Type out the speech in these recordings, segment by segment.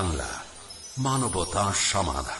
বাংলা মানবতা সমাধান।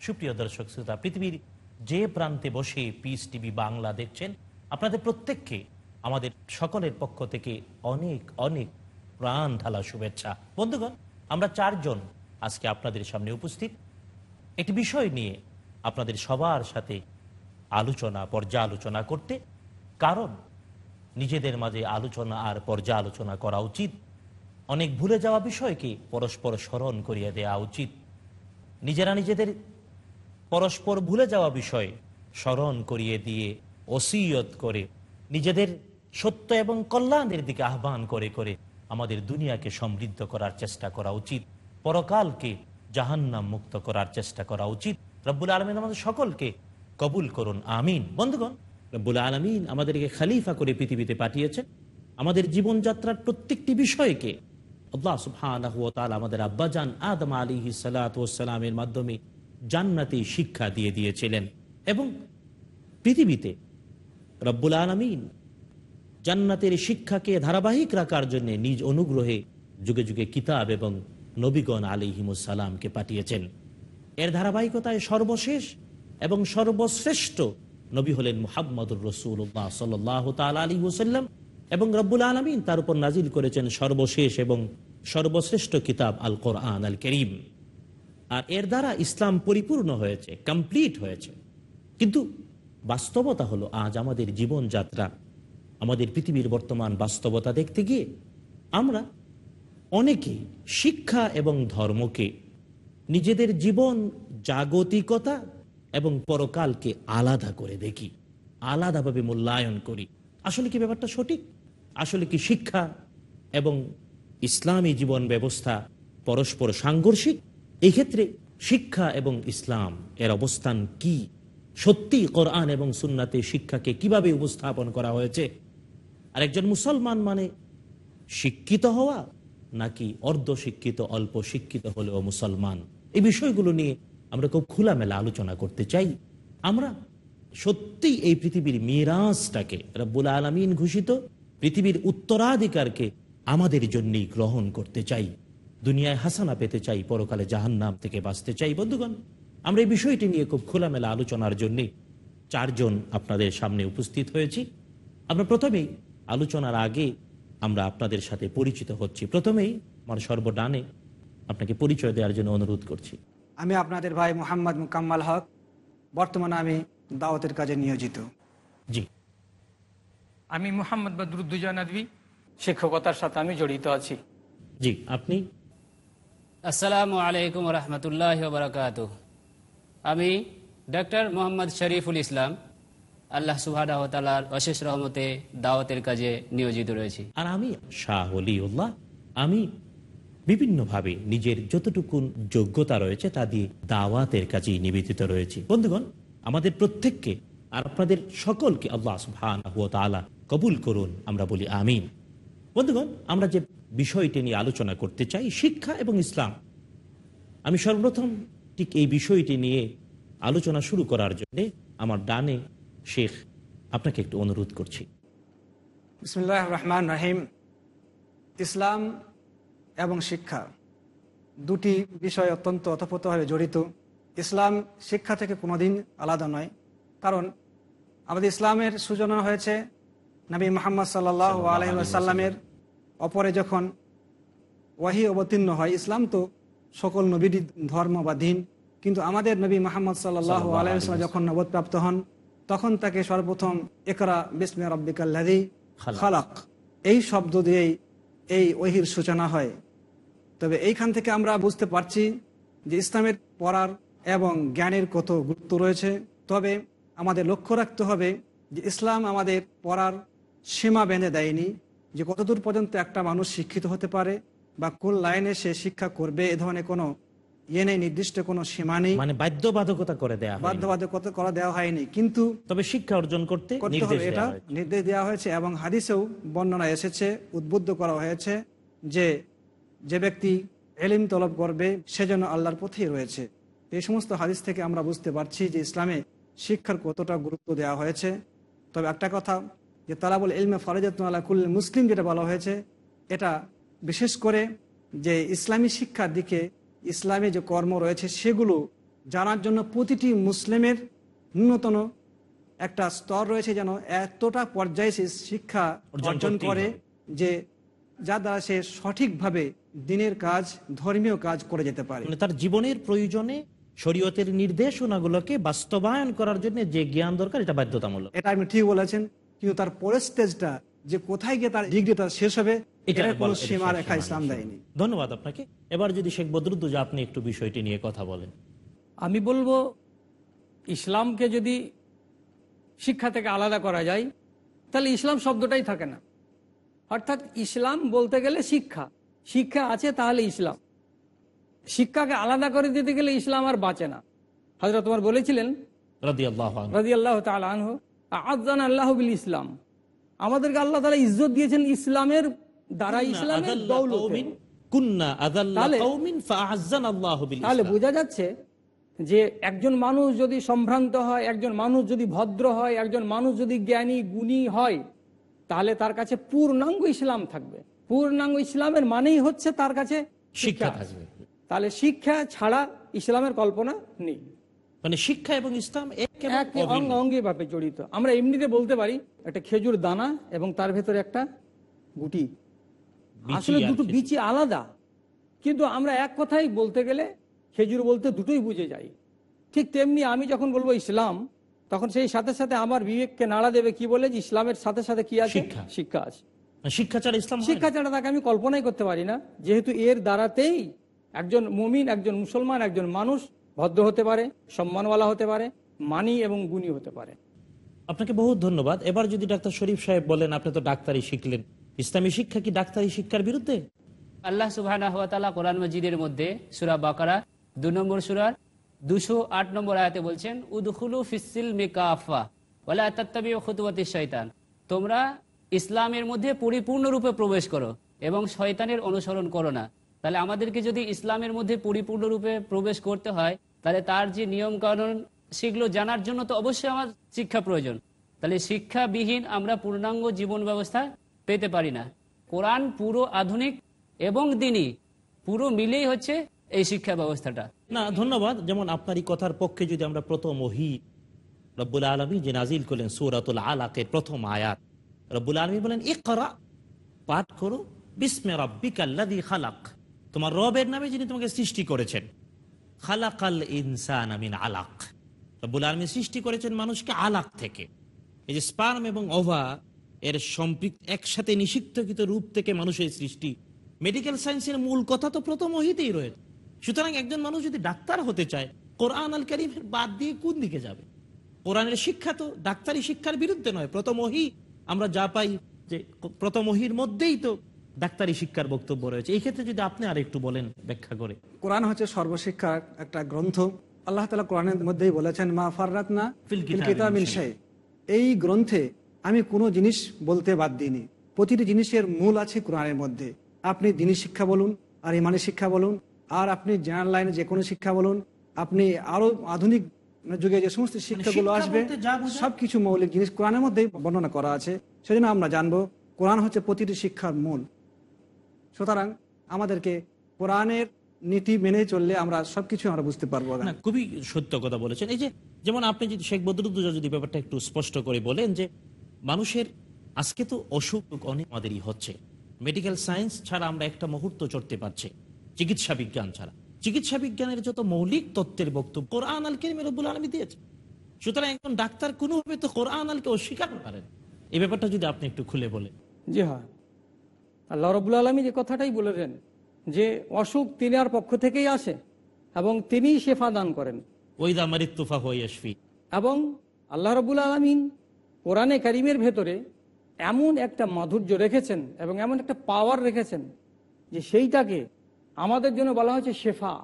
সুপ্রিয় দর্শক শ্রোতা, পৃথিবীর যে প্রান্তে বসে পিস টিভি বাংলা দেখছেন, আপনাদের প্রত্যেককে আমাদের সকলের পক্ষ থেকে অনেক অনেক প্রাণ ঢালা শুভেচ্ছা। বন্ধুগণ, আমরা চারজন আজকে আপনাদের সামনে উপস্থিত। একটি বিষয় নিয়ে আপনাদের সবার সাথে আলোচনা, পর্যালোচনা করতে, কারণ নিজেদের মাঝে আলোচনা আর পর্যালোচনা করা উচিত। অনেক ভুলে যাওয়া বিষয়কে পরস্পর স্মরণ করিয়ে দেওয়া উচিত। নিজেরা নিজেদের পরস্পর ভুলে যাওয়া বিষয় স্মরণ করিয়ে দিয়ে ওসিয়ত করে, নিজেদের সত্য এবং কল্যাণের দিকে আহ্বান করে করে আমাদের দুনিয়াকে সমৃদ্ধ করার চেষ্টা করা উচিত। পরকালকে জাহান্নাম মুক্ত করার চেষ্টা করা উচিত। রব্বুল আলমিন আমাদের সকলকে কবুল করুন, আমিন। বন্ধুগণ, রব্বুল আলমিন আমাদেরকে খালিফা করে পৃথিবীতে পাঠিয়েছেন। আমাদের জীবনযাত্রার প্রত্যেকটি বিষয়কে আল্লাহ সুবহানাহু আমাদের আব্বাজান আদম আলাইহি সালাতু ওয়াসসালামের মাধ্যমে জান্নাতি শিক্ষা দিয়ে দিয়েছিলেন এবং পৃথিবীতে রব্বুল আলামিন জান্নাতের শিক্ষাকে ধারাবাহিক রাখার জন্য নিজ অনুগ্রহে যুগে যুগে কিতাব এবং নবীগণ আলিহিমুসালামকে পাঠিয়েছেন। এর ধারাবাহিকতায় সর্বশেষ এবং সর্বশ্রেষ্ঠ নবী হলেন মুহাম্মদুর রসুল্লাহ সাল্লাহ তাল আলী হুসাল্লাম এবং রব্বুল আলমিন তার উপর নাজিল করেছেন সর্বশেষ এবং সর্বশ্রেষ্ঠ কিতাব আল কোরআন আল করিম আর এর দ্বারা ইসলাম পরিপূর্ণ হয়েছে কমপ্লিট হয়েছে। কিন্তু বাস্তবতা হলো, আজ আমাদের জীবনযাত্রা, আমাদের পৃথিবীর বর্তমান বাস্তবতা দেখতে গিয়ে আমরা অনেকে শিক্ষা এবং ধর্মকে, নিজেদের জীবন জাগতিকতা এবং পরকালকে আলাদা করে দেখি, আলাদাভাবে মূল্যায়ন করি। আসলে কি ব্যাপারটা সঠিক? আসলে কি শিক্ষা এবং ইসলামী জীবন ব্যবস্থা পরস্পর সাংঘর্ষিক? এই ক্ষেত্রে শিক্ষা এবং ইসলাম এর অবস্থান কি? সত্যি কোরআন এবং সুন্নাতে শিক্ষাকে কীভাবে উপস্থাপন করা হয়েছে? আর একজন মুসলমান মানে শিক্ষিত হওয়া নাকি অর্ধ শিক্ষিত অল্প শিক্ষিত হলেও মুসলমান? এই বিষয়গুলো নিয়ে আমরা খুব খোলামেলা আলোচনা করতে চাই। আমরা সত্যি এই পৃথিবীর মিরাজটাকে রব্বুল আলমিন ঘোষিত পৃথিবীর উত্তরাধিকারকে আমাদের জন্যই গ্রহণ করতে চাই দুনিয়ায় হাসানা পেতে চাই পরকালে জাহান্নাম থেকে বাঁচতে চাই। বন্ধুগণ আমরা এই বিষয়টি নিয়ে খুব খোলামেলা আলোচনার জন্য চারজন আপনাদের সামনে উপস্থিত হয়েছি। আমরা প্রথমেই আলোচনার আগে আমরা আপনাদের সাথে পরিচিত হচ্ছি। প্রথমেই আমার সর্বডানে আপনাকে পরিচয় দেওয়ার জন্য অনুরোধ করছি। আমি আপনাদের ভাই মোহাম্মদ মুকাম্মাল হক। বর্তমানে আমি দাওয়াতের কাজে নিয়োজিত। জি। আমি মোহাম্মদ বদরুদ্দুজা নদী শিক্ষকতার সাথে আমি জড়িত আছি। জি আপনি? আসসালামু আলাইকুম রহমতুল্লাহ বারকাত আমি ডক্টর মোহাম্মদ শরীফুল ইসলাম আল্লাহ সুবাহ তালার অশেষ রহমতে দাওয়াতের কাজে নিয়োজিত রয়েছি। আর আমি শাহ অলিউল্লাহ আমি বিভিন্নভাবে নিজের যতটুকু যোগ্যতা রয়েছে তা দিয়ে দাওয়াতের কাজেই নিবেদিত রয়েছে। বন্ধুগণ আমাদের প্রত্যেককে আর আপনাদের সকলকে আল্লাহ সুবহান কবুল করুন, আমরা বলি আমিন। বন্ধুগণ, আমরা যে বিষয়টি নিয়ে আলোচনা করতে চাই, শিক্ষা এবং ইসলাম। আমি সর্বপ্রথম ঠিক এই বিষয়টি নিয়ে আলোচনা শুরু করার জন্য আমার ডানে শেখ আপনাকে একটু অনুরোধ করছি। বিসমুল্লাহ রহমান রাহিম। ইসলাম এবং শিক্ষা দুটি বিষয় অত্যন্ত অতপ্রতভাবে জড়িত। ইসলাম শিক্ষা থেকে কোনোদিন আলাদা নয়, কারণ আমাদের ইসলামের সূচনা হয়েছে নবী মোহাম্মদ সাল্লাহ আলহিসাল্লামের অপরে যখন ওয়াহি অবতীর্ণ হয় ইসলাম তো সকল নবীর ধর্ম বা দিন কিন্তু আমাদের নবী মোহাম্মদ সাল্লাহ আলহিসাল্লাম যখন নবদপ্রাপ্ত হন তখন তাকে সর্বপ্রথম একরা বিসমে রব্বিকাল্লাদি। খালাক। এই শব্দ দিয়েই এই ওহির সূচনা হয়। তবে এইখান থেকে আমরা বুঝতে পারছি যে ইসলামের পড়ার এবং জ্ঞানের কত গুরুত্ব রয়েছে। তবে আমাদের লক্ষ্য রাখতে হবে যে ইসলাম আমাদের পড়ার সীমা বেঁধে দেয়নি যে কতদূর পর্যন্ত একটা মানুষ শিক্ষিত হতে পারে বা কোন লাইনে সে শিক্ষা করবে এ ধরনের কোনো ইয়ে নেই নির্দিষ্ট কোনো সীমা নেই। মানে বাধ্যবাধকতা করে দেয়া হয় বাধ্যবাধকতা করা দেওয়া হয়নি কিন্তু তবে শিক্ষা অর্জন করতে এটা নির্দেশ দেওয়া হয়েছে এবং হাদিসেও বর্ণনা এসেছে উদ্বুদ্ধ করা হয়েছে যে যে ব্যক্তি এলিম তলব করবে সে যেন আল্লাহর পথেই রয়েছে। এই সমস্ত হাদিস থেকে আমরা বুঝতে পারছি যে ইসলামে শিক্ষার কতটা গুরুত্ব দেওয়া হয়েছে। তবে একটা কথা যে তালাবুল ইলমে ফরজাত আল্লাহ কুল মুসলিম যেটা বলা হয়েছে এটা বিশেষ করে যে ইসলামী শিক্ষার দিকে ইসলামী যে কর্ম রয়েছে সেগুলো জানার জন্য প্রতিটি মুসলিমের ন্যূনতম একটা স্তর রয়েছে যেন এতটা পর্যায়ে সে শিক্ষা অর্জন অর্জন করে যে যার দ্বারা সে সঠিকভাবে দিনের কাজ ধর্মীয় কাজ করে যেতে পারে। মানে তার জীবনের প্রয়োজনে শরীয়তের নির্দেশনাগুলোকে বাস্তবায়ন করার জন্য যে জ্ঞান দরকার এটা বাধ্যতামূলক। এটা আপনি ঠিক বলেছেন। কিন্তু তার পরের স্টেজটা যে কোথায় গিয়ে তার ডিগ্রিটা শেষ হবে এটা এটার কোনো সীমা শেষ রেখা ইসলাম দেয়নি। ধন্যবাদ আপনাকে। এবার যদি শেখ বদরুদ্দোজা আপনি একটু বিষয়টি নিয়ে কথা বলেন। আমি বলব ইসলামকে যদি শিক্ষা থেকে আলাদা করা যায় তাহলে ইসলাম শব্দটাই থাকে না। অর্থাৎ ইসলাম বলতে গেলে শিক্ষা। শিক্ষা আছে তাহলে ইসলাম। শিক্ষাকে আলাদা করে দিতে গেলে ইসলাম আর বাঁচে না। হজরত তোমার বলেছিলেন রাদি আল্লাহ রাজি আল্লাহ তালহ আজান আল্লাহ বিল ইসলাম। আমাদেরকে আল্লাহ তালা ইজ্জত দিয়েছেন ইসলামের দ্বারা ইসলামের তাহলে-। বোঝা যাচ্ছে যে একজন মানুষ যদি সম্ভ্রান্ত হয় একজন মানুষ যদি ভদ্র হয় একজন মানুষ যদি জ্ঞানী গুণী হয় তাহলে তার কাছে পূর্ণাঙ্গ ইসলাম থাকবে। পূর্ণাঙ্গ ইসলামের মানেই হচ্ছে তার কাছে শিক্ষা। শিক্ষা থাকবে। তাহলে শিক্ষা ছাড়া ইসলামের কল্পনা নেই। মানে শিক্ষা এবং ইসলাম। অঙ্গ অঙ্গি ভাবে জড়িত। আমরা এমনিতে বলতে পারি একটা খেজুর দানা এবং তার ভেতরে একটা গুটি। আসলে দুটো বিচি আলাদা। কিন্তু আমরা এক কথাই বলতে গেলে খেজুর বলতে দুটোই বুঝে যাই। ঠিক তেমনি আমি যখন বলব ইসলাম তখন সেই সাথে সাথে আমার বিবেককে নাড়া দেবে কি বলে যে ইসলামের সাথে সাথে কি আছে? শিক্ষা। শিক্ষা আছে। শিক্ষা ছাড়া ইসলাম শিক্ষা ছাড়া তাকে আমি কল্পনাই করতে পারি না। যেহেতু এর দ্বারাতেই একজন মমিন একজন মুসলমান একজন মানুষ ভদ্র হতে পারে সম্মানওয়ালা হতে পারে মানি এবং গুণী হতে পারে। আপনাকে বহুত ধন্যবাদ। এবার যদি ডাক্তার শরীফ সাহেব বলেন আপনি তো ডাক্তারি শিখলেন। ইসলামী শিক্ষা কি ডাক্তারি শিক্ষার বিরুদ্ধে? আল্লাহ সুবাহ কোরআন মজিদের মধ্যে সুরা বাকারা দু নম্বর সুরার দুশো আট নম্বর আয়াতে বলছেন উদখুলু ফিসিল মেকাফা বলে আত্মাবি খুতুয়াতি শয়তান তোমরা ইসলামের মধ্যে পরিপূর্ণরূপে প্রবেশ করো এবং শয়তানের অনুসরণ করো না। তাহলে আমাদেরকে যদি ইসলামের মধ্যে পরিপূর্ণরূপে প্রবেশ করতে হয়, তাহলে তার যে নিয়ম কানুন সেগুলো জানার জন্য তো অবশ্যই আমার শিক্ষা প্রয়োজন। তাহলে শিক্ষাবিহীন আমরা পূর্ণাঙ্গ জীবন ব্যবস্থা পেতে পারি না। কোরআন পুরো আধুনিক এবং দিনই পুরো মিলেই হচ্ছে এই শিক্ষা ব্যবস্থাটা। না, ধন্যবাদ। যেমন আপনার এই কথার পক্ষে যদি আমরা প্রথম ওহি, রব্বুল আলমী যে নাজিল করলেন সুরাতুল আলাকের প্রথম আয়াত, রব্বুল আলমী বলেন এ করা পাঠ করো, বিসমে রব্বিকাল্লাযী খালাক। তোমার রবের নামে যিনি তোমাকে সৃষ্টি করেছেন। খালাকাল ইনসান আমিন আলাক। রব্বুল আলমী সৃষ্টি করেছেন মানুষকে আলাক থেকে। এই যে স্পার্ম এবং ওভা এর সম্পৃক্ত একসাথে নিষিদ্ধকৃত রূপ থেকে মানুষের সৃষ্টি। মেডিকেল সায়েন্সের মূল কথা তো প্রথম ওহিতেই রয়েছে। সুতরাং একজন মানুষ যদি ডাক্তার হতে চায়, কোরআন আল করিমের বাদ দিয়ে কোন দিকে যাবে? কোরআনের শিক্ষা তো ডাক্তারি শিক্ষার বিরুদ্ধে নয়, প্রথম ওহি আমরা যা পাই যে প্রথম ওহির মধ্যেই তো ডাক্তারি শিক্ষার বক্তব্য রয়েছে। এই ক্ষেত্রে যদি আপনি আর একটু বলেন ব্যাখ্যা করে। কোরআন হচ্ছে সর্বশিক্ষার একটা গ্রন্থ। আল্লাহ তালা কোরআনের মধ্যেই বলেছেন মা ফাররাতনা কিতাবিন। এই গ্রন্থে আমি কোনো জিনিস বলতে বাদ দিইনি। প্রতিটি জিনিসের মূল আছে কোরআনের মধ্যে। আপনি দিনী শিক্ষা বলুন আর ইমানের শিক্ষা বলুন আর আপনি জেনারেল লাইনে যে কোনো শিক্ষা বলুন আপনি আরও আধুনিক মানে যুগে যে সমস্ত শিক্ষাগুলো আসবে সবকিছু মৌলিক জিনিস কোরআনের মধ্যেই বর্ণনা করা আছে। সেজন্য আমরা জানব কোরআন হচ্ছে প্রতিটি শিক্ষার মূল। সুতরাং আমাদেরকে কোরআনের নীতি মেনে চললে আমরা সবকিছু আমরা বুঝতে পারব না। খুবই সত্য কথা বলেছেন। এই যে যেমন আপনি যদি শেখ বদরুদ্দোজা যদি ব্যাপারটা একটু স্পষ্ট করে বলেন যে মানুষের আজকে তো অসুখ অনেক আমাদেরই হচ্ছে। মেডিকেল সায়েন্স ছাড়া আমরা একটা মুহূর্ত চড়তে পারছি চিকিৎসা বিজ্ঞান ছাড়া। চিকিৎসা বিজ্ঞানের যত মৌলিক তত্ত্বের বক্তব্য কোরআন আল কেরিম রব্বুল আলমী দিয়েছে। সুতরাং একজন ডাক্তার কোনোভাবে তো কোরআন আলকে অস্বীকার করেন। এই ব্যাপারটা যদি আপনি একটু খুলে বলেন। জি হ্যাঁ আল্লাহ রবুল আলমী যে কথাটাই বলেছেন যে অসুখ তিনি আর পক্ষ থেকেই আসে এবং তিনিই শেফা দান করেন। এবং আল্লাহ রবুল আলমিন কোরআনে কারিমের ভেতরে এমন একটা মাধুর্য রেখেছেন এবং এমন একটা পাওয়ার রেখেছেন যে সেইটাকে আমাদের জন্য বলা হয়েছে শেফা।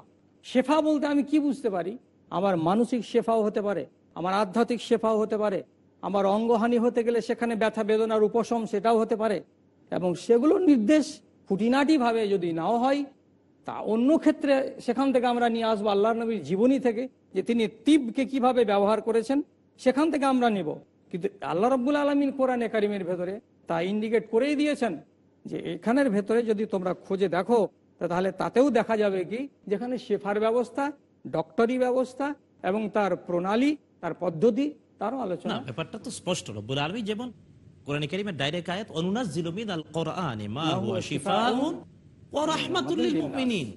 শেফা বলতে আমি কি বুঝতে পারি? আমার মানসিক শেফাও হতে পারে আমার আধ্যাত্মিক শেফাও হতে পারে আমার অঙ্গহানি হতে গেলে সেখানে ব্যথা বেদনার উপশম সেটাও হতে পারে এবং সেগুলোর নির্দেশ খুঁটিনাটিভাবে যদি নাও হয়, তা অন্য ক্ষেত্রে সেখান থেকে আমরা নিয়ে আসব আল্লাহ নবীর জীবনী থেকে, যে তিনি তিবকে কীভাবে ব্যবহার করেছেন, সেখান থেকে আমরা নেব। কিন্তু আল্লাহ রব্বুল আলমিন কোরআন একাডেমির ভেতরে তা ইন্ডিকেট করেই দিয়েছেন যে এখানের ভেতরে যদি তোমরা খোঁজে দেখো তাহলে তাতেও দেখা যাবে কি, যেখানে শেফার ব্যবস্থা, ডক্টরি ব্যবস্থা এবং তার প্রণালী, তার পদ্ধতি, তারও আলোচনা। ব্যাপারটা তো স্পষ্ট। রব্বুল আলমী যেমন কোরআন কারিমের ডাইরেক্ট আয়াত মিনাল কোরআনে মা হুয়া শিফাউন ওয়া রাহমাতুল লিল মুমিনিন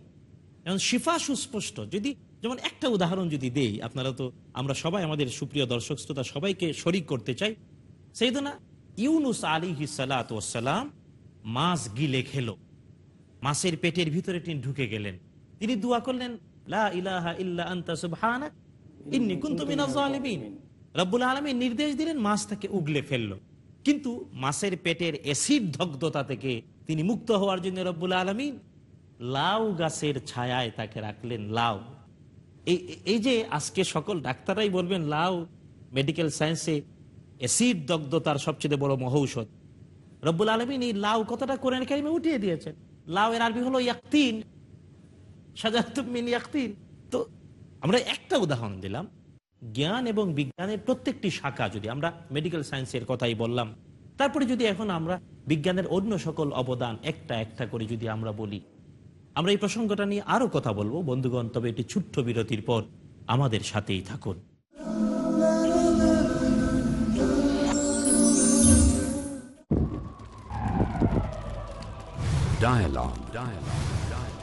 এখন শিফা সুস্পষ্ট। যদি যেমন একটা উদাহরণ যদি দেই আপনারা তো আমরা সবাই আমাদের সুপ্রিয় দর্শক শ্রোতা সবাইকে শরিক করতে চাই। সেইদনা ইউনুস আলিহি সালাম মাছ গিলে খেলো। মাছের পেটের ভিতরে তিনি ঢুকে গেলেন। তিনি দোয়া করলেন লা ইলাহা ইল্লা আনতা সুবহানাক ইন্নী কুনতু মিনাজ জালিমিন রব্বুল আলামিন নির্দেশ দিলেন মাছ তাকে উগলে ফেলল। কিন্তু মাছের পেটের অ্যাসিড দগ্ধতা থেকে তিনি মুক্ত হওয়ার জন্য রব্বুল আলমিন লাউ গাছের ছায়ায় তাকে রাখলেন, লাউ। এই এই যে আজকে সকল ডাক্তাররাই বলবেন লাউ মেডিকেল সায়েন্সে অ্যাসিড দগ্ধতার সবচেয়ে বড় মহৌষধ। রব্বুল আলমিন এই লাউ কতটা কোরআন কারিমে উঠিয়ে দিয়েছেন। লাউ এর আরবি হলো ইয়াক্তিন সাজাতুমিন ইয়াক্তিন। তো আমরা একটা উদাহরণ দিলাম। জ্ঞান এবং বিজ্ঞানের প্রত্যেকটি শাখা যদি আমরা মেডিকেল সায়েন্সের কথাই বললাম, তারপরে যদি এখন আমরা বিজ্ঞানের অন্য সকল অবদান একটা একটা করে যদি আমরা বলি, আমরা এই প্রসঙ্গটা নিয়ে আরও কথা বলব বন্ধুগণ, তবে এটি ছোট্ট বিরতির পর আমাদের সাথেই থাকুন Dialogue. Dialogue.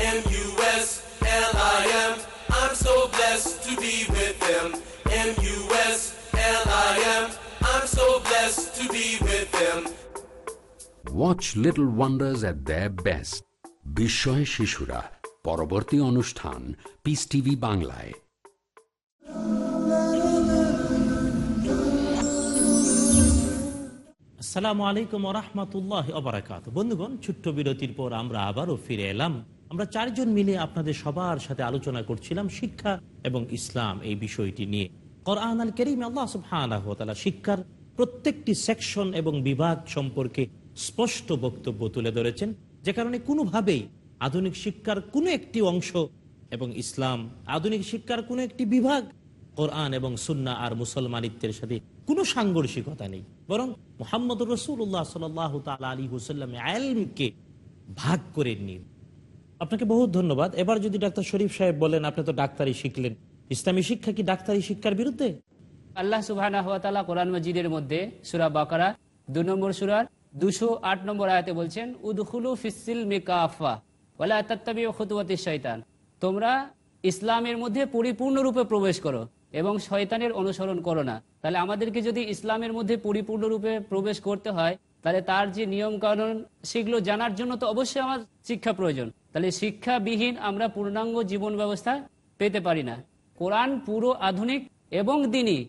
Town. M-U-S-L-I-M. I'm so blessed to be with him. M-U-S-L-I-M. I'm so blessed to be with him. Watch little wonders at the best বিস্ময় শিশুরা পরবর্তী অনুষ্ঠান পিস টিভি বাংলায় আসসালামু আলাইকুম রহমতুল্লাহ অবরাকাত বন্ধুগণ ছোট্ট বিরতির পর আমরা আবারও ফিরে এলাম আমরা চারজন মিলে আপনাদের সবার সাথে আলোচনা করছিলাম শিক্ষা এবং ইসলাম এই বিষয়টি নিয়ে। কোরআন আল করিম আল্লাহ শিক্ষার প্রত্যেকটি সেকশন এবং বিভাগ সম্পর্কে স্পষ্ট বক্তব্য তুলে ধরেছেন, যে কারণে কোনোভাবেই আধুনিক শিক্ষার কোনো একটি অংশ এবং ইসলাম, আধুনিক শিক্ষার কোনো একটি বিভাগ কোরআন এবং সুন্না আর মুসলমানিত্বের সাথে কোনো সাংঘর্ষিকতা নেই। বরং মোহাম্মদ রসুল্লাহ সাল আলী হুসাল্লাম আলমকে ভাগ করে নিন। আপনাকে বহুত ধন্যবাদ। এবার যদি ডাক্তার শরীফ সাহেব বলেন, আপনি তো ডাক্তারি শিখলেন। ইসলামী শিক্ষা কি ডাক্তারি শিক্ষার বিরুদ্ধে? আল্লাহ সুবাহ কোরআন মজিদের মধ্যে সুরা বাকারা, দু নম্বর সুরার দুশো আট নম্বর আয়াতে বলছেন, উদখুলু ফিসিল খুতুয়াতি শৈতান তোমরা ইসলামের মধ্যে পরিপূর্ণরূপে প্রবেশ করো এবং শয়তানের অনুসরণ করো না। তাহলে আমাদেরকে যদি ইসলামের মধ্যে পরিপূর্ণরূপে প্রবেশ করতে হয় তাহলে তার যে নিয়ম কানুন সেগুলো জানার জন্য তো অবশ্যই আমার শিক্ষা প্রয়োজন। তাহলে শিক্ষাবিহীন আমরা পূর্ণাঙ্গ জীবন ব্যবস্থা পেতে পারি না। কোরআন পুরো আধুনিক এবং দিনই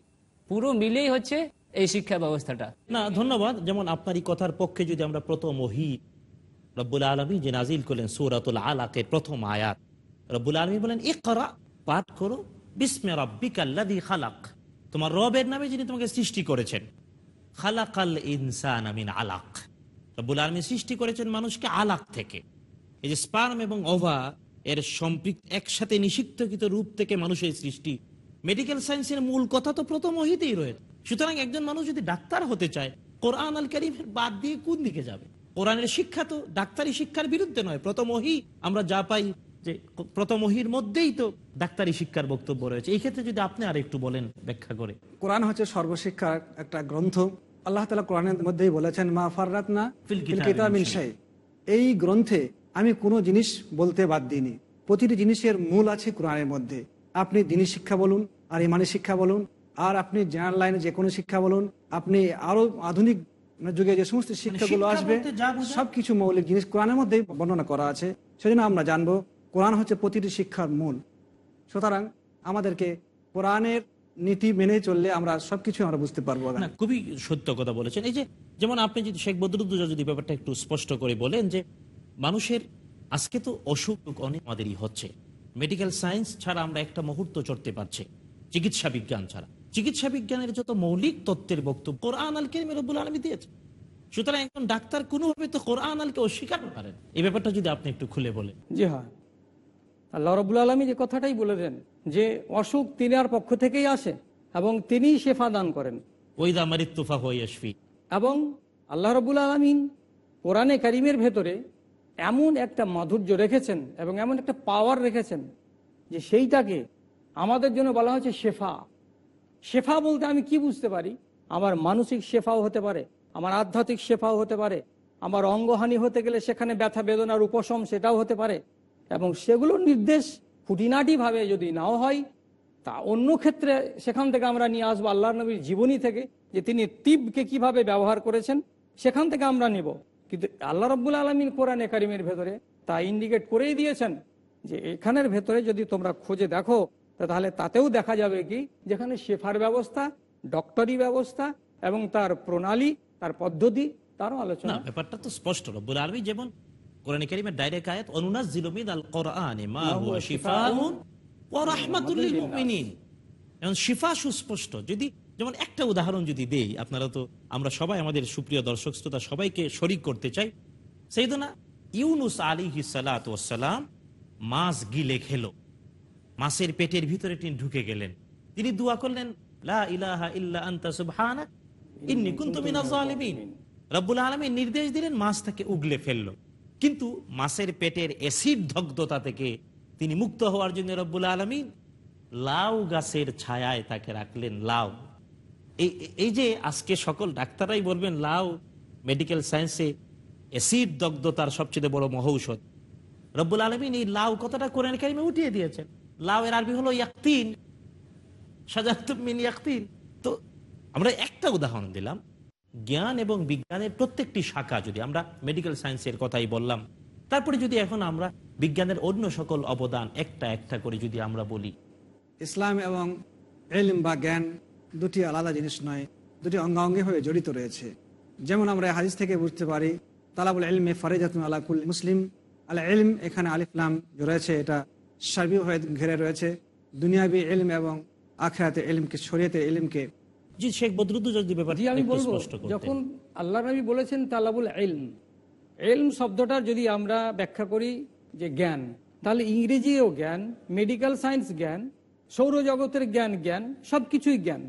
পুরো মিলেই হচ্ছে এই শিক্ষা ব্যবস্থাটা। না, ধন্যবাদ। যেমন আপনার এই কথার পক্ষে যদি আমরা প্রথম ওহি, রব্বুল আলমী যে নাজিল করলেন সৌরাতুল আলাকের প্রথম আয়াত, রব্বুল আলমী বলেন এ করা পাঠ করো, বিসমে রব্বিকাল্লাদি খালাক। তোমার রবের নামে যিনি তোমাকে সৃষ্টি করেছেন। খালাকাল ইনসান আমিন আলাক। রব্বুল আলমী সৃষ্টি করেছেন মানুষকে আলাক থেকে। এই যে স্পার্ম এবং ওভা এর সম্পৃক্ত একসাথে নিষিদ্ধকৃত রূপ থেকে মানুষের সৃষ্টি মেডিকেল সায়েন্সের মূল কথা তো প্রথম ওহিতেই রয়েছে। সুতরাং একজন মানুষ যদি ডাক্তার হতে চায়, কোরআন আল করিমের বাদ দিয়ে কোন দিকে যাবে? কোরআনের শিক্ষা তো ডাক্তারি শিক্ষার বিরুদ্ধে নয়। প্রথম ওহি আমরা যা পাই যে প্রথম মধ্যেই তো ডাক্তারি শিক্ষার বক্তব্য রয়েছে। এই ক্ষেত্রে যদি আপনি আর একটু বলেন ব্যাখ্যা করে। কোরআন হচ্ছে সর্বশিক্ষার একটা গ্রন্থ। আল্লাহ তালা কোরআনের মধ্যেই বলেছেন মা ফাররাতনা। এই গ্রন্থে আমি কোনো জিনিস বলতে বাদ দিইনি। প্রতিটি জিনিসের মূল আছে কোরআনের মধ্যে। আপনি দিনী শিক্ষা বলুন আর ইমানি শিক্ষা বলুন আর আপনি জেনারেল লাইনে যে কোনো শিক্ষা বলুন আপনি আরও আধুনিক যুগে যে সমস্ত শিক্ষাগুলো আসবে সবকিছু মৌলিক জিনিস কোরআনের মধ্যেই বর্ণনা করা আছে। সেজন্য আমরা জানব কোরআন হচ্ছে প্রতিটি শিক্ষার মূল। সুতরাং আমাদেরকে কোরআনের নীতি মেনে চললে আমরা সবকিছু আমরা বুঝতে পারব না খুবই সত্য কথা বলেছেন। এই যে যেমন আপনি যদি শেখ বদরুদ্দোজা যদি ব্যাপারটা একটু স্পষ্ট করে বলেন যে মানুষের আজকে তো অসুখ অনেক আমাদেরই হচ্ছে। মেডিকেল সায়েন্স ছাড়া আমরা একটা মুহূর্ত চড়তে পারছি চিকিৎসা বিজ্ঞান ছাড়া। চিকিৎসা বিজ্ঞানের যত মৌলিক তত্ত্বের বক্তব্য কোরআন আল কেরিমের রব্বুল আলমী দিয়েছে। সুতরাং একজন ডাক্তার কোনোভাবে তো কোরআন আলকে অস্বীকার করেন। এই ব্যাপারটা যদি আপনি একটু খুলে বলেন। জি হ্যাঁ আল্লাহ রবুল আলমী যে কথাটাই বলেছেন যে অসুখ তিনি আর পক্ষ থেকেই আসে এবং তিনিই শেফা দান করেন। এবং আল্লাহ রবুল আলমিন কোরআনে কারিমের ভেতরে এমন একটা মাধুর্য রেখেছেন এবং এমন একটা পাওয়ার রেখেছেন যে সেইটাকে আমাদের জন্য বলা হচ্ছে শেফা। শেফা বলতে আমি কি বুঝতে পারি? আমার মানসিক শেফাও হতে পারে আমার আধ্যাত্মিক শেফাও হতে পারে আমার অঙ্গহানি হতে গেলে সেখানে ব্যথা বেদনার উপশম সেটাও হতে পারে এবং সেগুলোর নির্দেশ খুঁটিনাটিভাবে যদি নাও হয়, তা অন্য ক্ষেত্রে সেখান থেকে আমরা নিয়ে আসব আল্লাহ নবীর জীবনী থেকে, যে তিনি তিবকে কীভাবে ব্যবহার করেছেন, সেখান থেকে আমরা নিব। কিন্তু আল্লাহ রব্বুল আলমিন কোরআন একাডেমির ভেতরে তা ইন্ডিকেট করেই দিয়েছেন যে এখানের ভেতরে যদি তোমরা খুঁজে দেখো তাহলে তাতেও দেখা যাবে কি, যেখানে শেফার ব্যবস্থা, ডক্টরি ব্যবস্থা এবং তার প্রণালী, তার পদ্ধতি, তারও আলোচনা। ব্যাপারটা তো স্পষ্ট। রব্বুল আলমী যেমন কোরআন কারিমের ডাইরেক্ট আয়াত অনুনাজ্জিলু মিনাল কোরআনে মা হুয়া শিফাউন ওয়া রাহমাতুল লিল মুমিনিন। এখন শিফা সুস্পষ্ট। যদি যেমন একটা উদাহরণ যদি দেই আপনারা তো আমরা সবাই আমাদের সুপ্রিয় দর্শক শ্রোতা সবাইকে শরিক করতে চাই। ইউনুস আলাইহিস সালাতু ওয়াস সালাম মাছ গিলে খেলো। মাছের পেটের ভিতরে তিনি ঢুকে গেলেন। তিনি দোয়া করলেন লা ইলাহা ইল্লা আনতা সুবহানাক ইন্নী কুনতু মিনাজ জালিমিন রব্বুল আলামিন নির্দেশ দিলেন মাছ তাকে উগলে ফেলল। কিন্তু মাছের পেটের অ্যাসিড দগ্ধতা থেকে তিনি মুক্ত হওয়ার জন্য রব্বুল আলমিন লাউ গাছের ছায়ায় তাকে রাখলেন, লাউ। এই যে আজকে সকল ডাক্তাররাই বলবেন লাউ মেডিকেল সায়েন্সে অ্যাসিড দগ্ধতার সবচেয়ে বড় মহৌষধ। রব্বুল আলমিন এই লাউ কথাটা কোরআন কারিমে উঠিয়ে দিয়েছেন। লাউ এর আরবি হলো ইয়াক্তিন। সাজাতুমিন তো আমরা একটা উদাহরণ দিলাম। জ্ঞান এবং বিজ্ঞানের প্রত্যেকটি শাখা, যদি আমরা মেডিকেল সায়েন্সের কথাই বললাম, তারপরে যদি এখন আমরা বিজ্ঞানের অন্য সকল অবদান একটা একটা করে যদি আমরা বলি। ইসলাম এবং এলিম বা জ্ঞান দুটি আলাদা জিনিস নয়, দুটি অঙ্গাঙ্গি হয়ে জড়িত রয়েছে। যেমন আমরা হাদিস থেকে বুঝতে পারি, তালাবুল এলমে ফারেজাতুন আলাকুল মুসলিম। আলা এলম এখানে আলিফলাম রয়েছে, এটা সার্বি হয়ে ঘেরে রয়েছে। দুনিয়াবি এলম এবং আখেরাতে এলিমকে শরীয়তে এলিমকে জি শেখ বদরুদ্দুজা যদি আমি বলব যখন আল্লাহ নবী বলেছেন তালাবুল এলম এলম শব্দটার যদি আমরা ব্যাখ্যা করি যে জ্ঞান তাহলে ইংরেজিও জ্ঞান মেডিকেল সায়েন্স জ্ঞান সৌরজগতের জ্ঞান জ্ঞান সব কিছুই জ্ঞান।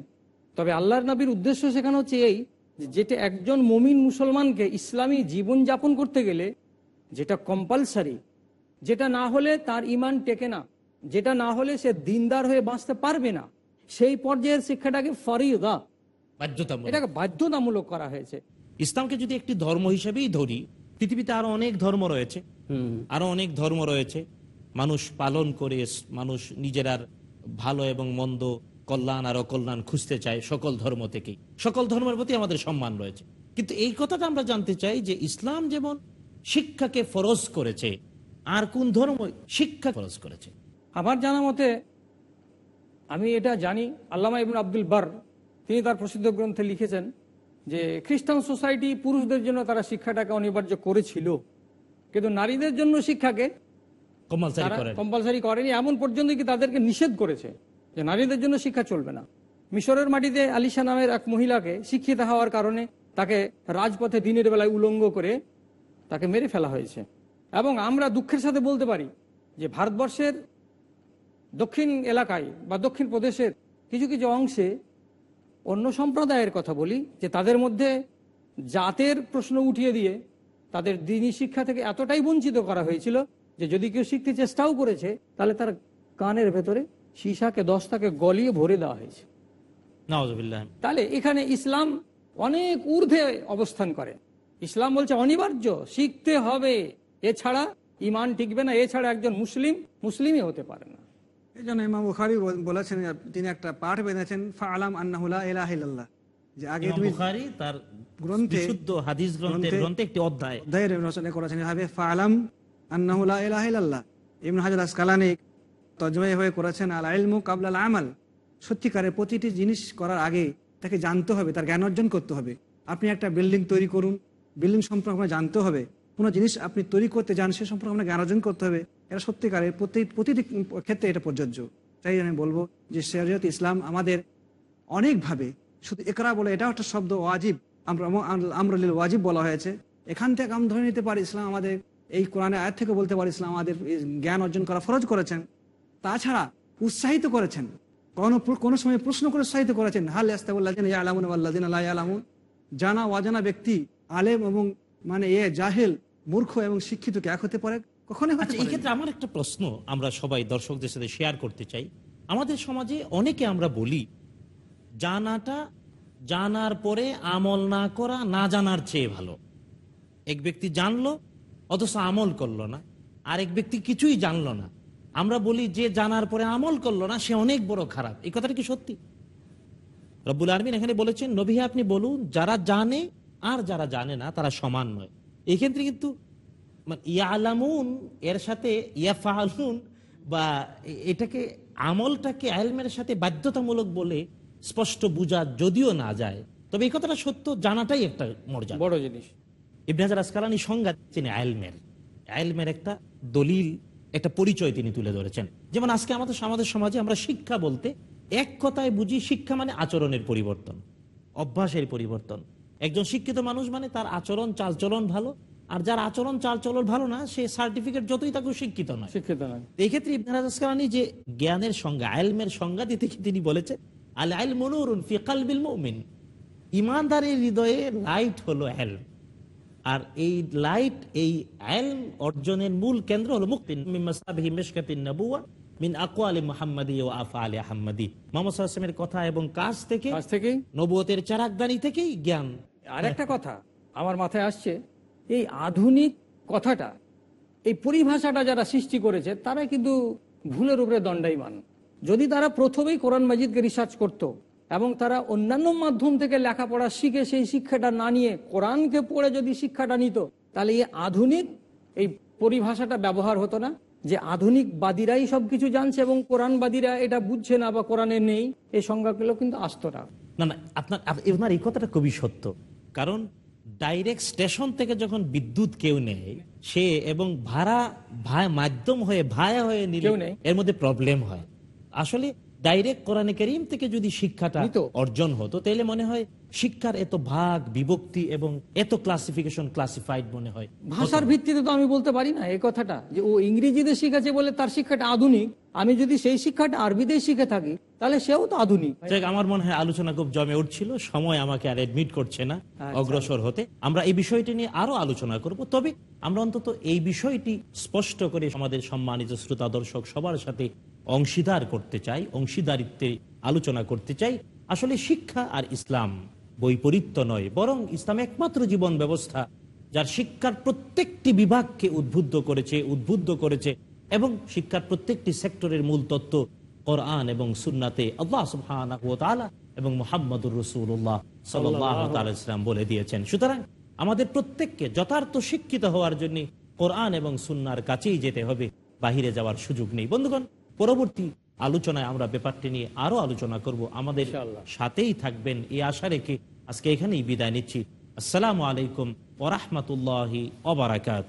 তবে আল্লাহর নবীর উদ্দেশ্য সেখানে হচ্ছে এই যে যেটা একজন মমিন মুসলমানকে ইসলামী জীবন যাপন করতে গেলে যেটা কম্পালসারি যেটা না হলে তার ইমান টেকে না যেটা না হলে সে দিনদার হয়ে বাঁচতে পারবে না সেই পর্যায়ের শিক্ষাটাকে ফরিদা বাধ্যতামূলক। এটাকে বাধ্যতামূলক করা হয়েছে। ইসলামকে যদি একটি ধর্ম হিসেবেই ধরি পৃথিবীতে আরও অনেক ধর্ম রয়েছে। আরও অনেক ধর্ম রয়েছে। মানুষ পালন করে মানুষ নিজের আর ভালো এবং মন্দ কল্যাণ আর অকল্যাণ খুঁজতে চায় সকল ধর্ম থেকেই। সকল ধর্মের প্রতি আমাদের সম্মান রয়েছে। কিন্তু এই কথাটা আমরা জানতে চাই যে ইসলাম যেমন শিক্ষাকে ফরজ করেছে আর কোন ধর্ম শিক্ষা ফরজ করেছে? আমার জানা মতে আমি এটা জানি আল্লামা ইবুল আব্দুল বার তিনি তার প্রসিদ্ধ গ্রন্থে লিখেছেন যে খ্রিস্টান সোসাইটি পুরুষদের জন্য তারা শিক্ষাটাকে অনিবার্য করেছিল কিন্তু নারীদের জন্য শিক্ষাকে কম্পালসারি কম্পালসারি করেনি এমন পর্যন্ত কি তাদেরকে নিষেধ করেছে যে নারীদের জন্য শিক্ষা চলবে না। মিশরের মাটিতে আলিশা নামের এক মহিলাকে শিক্ষিত হওয়ার কারণে তাকে রাজপথে দিনের বেলায় উলঙ্গ করে তাকে মেরে ফেলা হয়েছে। এবং আমরা দুঃখের সাথে বলতে পারি যে ভারতবর্ষের দক্ষিণ এলাকায় বা দক্ষিণ প্রদেশের কিছু কিছু অংশে অন্য সম্প্রদায়ের কথা বলি যে তাদের মধ্যে জাতের প্রশ্ন উঠিয়ে দিয়ে তাদের দিনী শিক্ষা থেকে এতটাই বঞ্চিত করা হয়েছিল যে যদি কেউ শিখতে চেষ্টাও করেছে তাহলে তার কানের ভেতরে সীসাকে দশটাকে গলিয়ে ভরে দেওয়া হয়েছে। তাহলে এখানে ইসলাম অনেক ঊর্ধ্বে অবস্থান করে। ইসলাম বলছে অনিবার্য শিখতে হবে। এছাড়া ইমান টিকবে না এছাড়া একজন মুসলিম মুসলিমই হতে পারে না। এই জন্য ইমাম বুখারি বলেছেন তিনি একটা পাঠ বেঁধেছেন ফা আলাম আন্নাহুল্লাহ ইলাহিল্লাহ যে আগে ইমাম তুমি বুখারী তার গ্রন্থে বিশুদ্ধ হাদিস গ্রন্থের গ্রন্থে- একটি অধ্যায়। রচনা করেছেন এভাবে ফা আলাম ইবন হাজার আসকালানি করেছেন আল ইলমু কাবলাল আমাল। সত্যিকারের প্রতিটি জিনিস করার আগে তাকে জানতে হবে তার জ্ঞান অর্জন করতে হবে। আপনি একটা বিল্ডিং তৈরি করুন বিল্ডিং সম্পর্কে আপনার জানতে হবে। কোনো জিনিস আপনি তৈরি করতে যান সে সম্পর্কে আপনার জ্ঞান অর্জন করতে হবে। এটা সত্যিকারের প্রতি, প্রতিটি ক্ষেত্রে এটা প্রযোজ্য। তাই আমি বলব যে শরিয়ত ইসলাম আমাদের অনেকভাবে শুধু একরা বলে, এটাও একটা শব্দ ওয়াজিব, আমরা আমরুল ওয়াজিব বলা হয়েছে। এখান থেকে আমরা ধরে নিতে পারি ইসলাম আমাদের, এই কোরআনে আয়াত থেকে বলতে পারি ইসলাম আমাদের জ্ঞান অর্জন করা ফরজ করেছেন। তাছাড়া উৎসাহিত করেছেন। কোনো কোনো সময় প্রশ্ন করে উৎসাহিত করেছেন, হাল আস্তাবুল্লাহ আলামুন আল্লাদিন আল্লাহ আলামুন জানা, অজানা ব্যক্তি, আলেম এবং মানে এ জাহেল, মূর্খ এবং শিক্ষিতকে এক হতে পারে? হতে আচ্ছা এই ক্ষেত্রে আমার একটা প্রশ্ন আমরা সবাই দর্শকদের সাথে শেয়ার করতে চাই। আমাদের সমাজে অনেকে আমরা বলি জানাটা জানার পরে আমল না করা না জানার চেয়ে ভালো। এক ব্যক্তি জানলো অথচ আমল করল না। আর এক ব্যক্তি কিছুই জানলো না। আমরা বলি যে জানার পরে আমল করল না সে অনেক বড় খারাপ। এই কথাটা কি সত্যি? রব্বুল আলমিন এখানে বলেছেন নবী আপনি বলুন যারা জানে আর যারা জানে না তারা সমান নয়। এই ক্ষেত্রে কিন্তু মানে ইয়ালামুন এর সাথে ইয়াফালুন বা এটাকে আমলটাকে আলমের সাথে বাধ্যতামূলক বলে স্পষ্ট বোঝা যদিও না যায়। তবে এই কথাটা সত্য জানাটাই একটা মর্যাদা। বড় জিনিস। ইবনে হাজার আসকালানি সংজ্ঞা তিনি আইলমের আইলমের একটা দলিল একটা পরিচয় তিনি তুলে ধরেছেন। যেমন আজকে আমাদের আমাদের সমাজে আমরা শিক্ষা বলতে এক কথায় বুঝি শিক্ষা মানে আচরণের পরিবর্তন অভ্যাসের পরিবর্তন। একজন শিক্ষিত মানুষ মানে তার আচরণ চালচলন ভালো আর যার আচরণ চালচলন ভালো না সে সার্টিফিকেট যতই তাকে শিক্ষিত নয়। শিক্ষিত নয়। এই ক্ষেত্রে যে জ্ঞানের সংজ্ঞা আইলমের সংজ্ঞা দিতে তিনি বলেছেন আল আইল মনুরুন ফি কালবিল মুমিন। ইমানদারের হৃদয়ে লাইট হলো আর এই লাইট এই অর্জনের মূল কেন্দ্র হলো মুক্তিন মিশকাতিন নবুয়া মিন আকওয়ালি মুহাম্মাদি ও আফআলি আহমদি মোহাম্মদ কথা এবং কাজ থেকে কাছ থেকেই নবুয়তের চারাকদানি থেকেই জ্ঞান। আর একটা কথা আমার মাথায় আসছে এই আধুনিক কথাটা, এই পরিভাষাটা যারা সৃষ্টি করেছে তারা কিন্তু ভুলের উপরে দণ্ডায়মান। যদি তারা প্রথমেই কোরআন মাজিদকে রিসার্চ করত এবং তারা অন্যান্য মাধ্যম থেকে লেখাপড়া শিখে সেই শিক্ষাটা না নিয়ে কোরআনকে পড়ে যদি শিক্ষাটা নিত, তাহলে এই আধুনিক এই পরিভাষাটা ব্যবহার হতো না। যে আধুনিক বাদীরাই সবকিছু জানছে এবং কোরআনবাদীরা এটা বুঝছে না বা কোরআনে নেই, এই সংজ্ঞাগুলো কিন্তু আসতো না। না না, আপনার আপনার এই কথাটা খুবই সত্য। কারণ ডাইরেক্ট স্টেশন থেকে যখন বিদ্যুৎ কেউ নেয় সে এবং ভাড়া মাধ্যম হয়ে ভায়া হয়ে নিলে। এর মধ্যে প্রবলেম হয় আসলে ডাইরেক্ট কোরআনে করিম থেকে যদি শিক্ষাটা অর্জন হতো তাহলে মনে হয় শিক্ষার এত ভাগ বিভক্তি এবং এত ক্লাসিফিকেশন ক্লাসিফাইড মনে হয় ভাষার ভিত্তিতে তো আমি বলতে পারি না এই কথাটা। যে ও ইংরেজিতে শিখেছে বলে তার শিক্ষাটা আধুনিক আমি যদি সেই শিক্ষাটা আরবিতে শিখে থাকি তাহলে সেও তো আধুনিক। আমার মনে হয় আলোচনা খুব জমে উঠছিল সময় আমাকে আর এডমিট করছে না অগ্রসর হতে। আমরা এই বিষয়টি নিয়ে আরও আলোচনা করব তবে আমরা অন্তত এই বিষয়টি স্পষ্ট করে আমাদের সম্মানিত শ্রোতা দর্শক সবার সাথে অংশীদার করতে চাই, অংশীদারিত্বে আলোচনা করতে চাই। আসলে শিক্ষা আর ইসলাম বৈপরীত্য নয়, বরং ইসলাম একমাত্র জীবন ব্যবস্থা, যার শিক্ষার প্রত্যেকটি বিভাগকে উদ্বুদ্ধ করেছে উদ্বুদ্ধ করেছে এবং শিক্ষার প্রত্যেকটি সেক্টরের মূল তত্ত্ব কোরআন এবং সুন্নাতে আল্লাহ তাআলা এবং মুহাম্মদুর তাআলা ইসলাম বলে দিয়েছেন। সুতরাং আমাদের প্রত্যেককে যথার্থ শিক্ষিত হওয়ার জন্য কোরআন এবং সুন্নার কাছেই যেতে হবে, বাহিরে যাওয়ার সুযোগ নেই। বন্ধুগণ পরবর্তী আলোচনায় আমরা ব্যাপারটি নিয়ে আরও আলোচনা করব। আমাদের সাথেই থাকবেন এই আশা রেখে আজকে এখানেই বিদায় নিচ্ছি। আসসালামু আলাইকুম ওরহমতুল্লাহি ওবরাকাত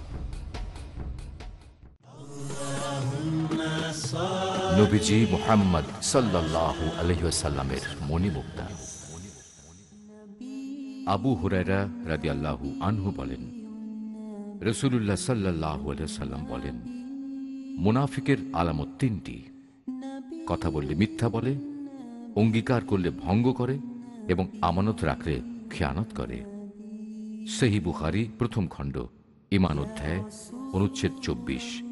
নবীজি মোহাম্মদ সাল্লাহ আলহিসাল্লামের মণিমুক্তা। আবু হুরায়রা রাদি আল্লাহু আনহু বলেন রসুল্লাহ সাল্লাহ সাল্লাম বলেন, মুনাফিকের আলামত তিনটি। কথা বললে মিথ্যা বলে, অঙ্গীকার করলে ভঙ্গ করে এবং আমানত রাখলে খেয়ানত করে। সেহি বুখারি প্রথম খণ্ড, ইমান অধ্যায় অনুচ্ছেদ চব্বিশ।